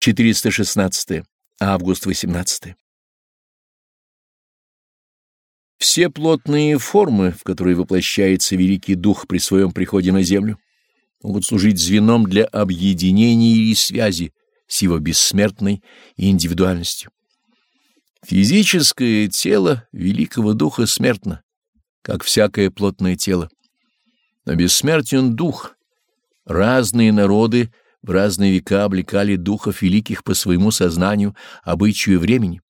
416. Август 18. Все плотные формы, в которые воплощается Великий Дух при своем приходе на Землю, могут служить звеном для объединения и связи с его бессмертной индивидуальностью. Физическое тело Великого Духа смертно, как всякое плотное тело, но бессмертен Дух. Разные народы в разные века облекали духов великих по своему сознанию, обычаю времени.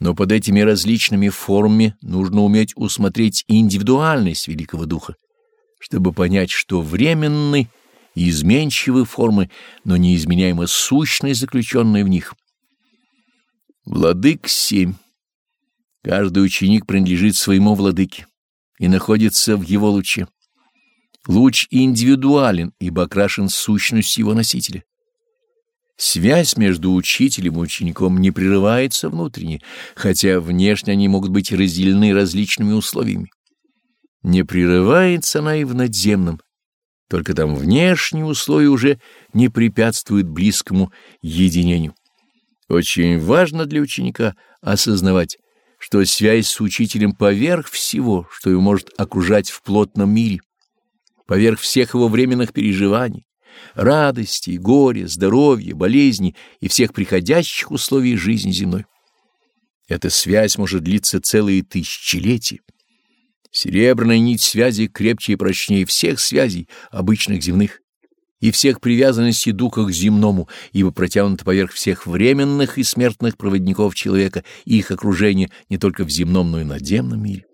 Но под этими различными формами нужно уметь усмотреть индивидуальность великого духа, чтобы понять, что временны и изменчивы формы, но неизменяема сущность, заключенная в них. Владык семь. Каждый ученик принадлежит своему владыке и находится в его луче. Луч индивидуален, ибо окрашен сущностью его носителя. Связь между учителем и учеником не прерывается внутренне, хотя внешне они могут быть разделены различными условиями. Не прерывается она и в надземном, только там внешние условия уже не препятствуют близкому единению. Очень важно для ученика осознавать, что связь с учителем поверх всего, что его может окружать в плотном мире поверх всех его временных переживаний, радости, горя, здоровья, болезней и всех приходящих условий жизни земной. Эта связь может длиться целые тысячелетия. Серебряная нить связи крепче и прочнее всех связей, обычных земных, и всех привязанностей духа к земному, ибо протянута поверх всех временных и смертных проводников человека и их окружения не только в земном, но и надземном мире.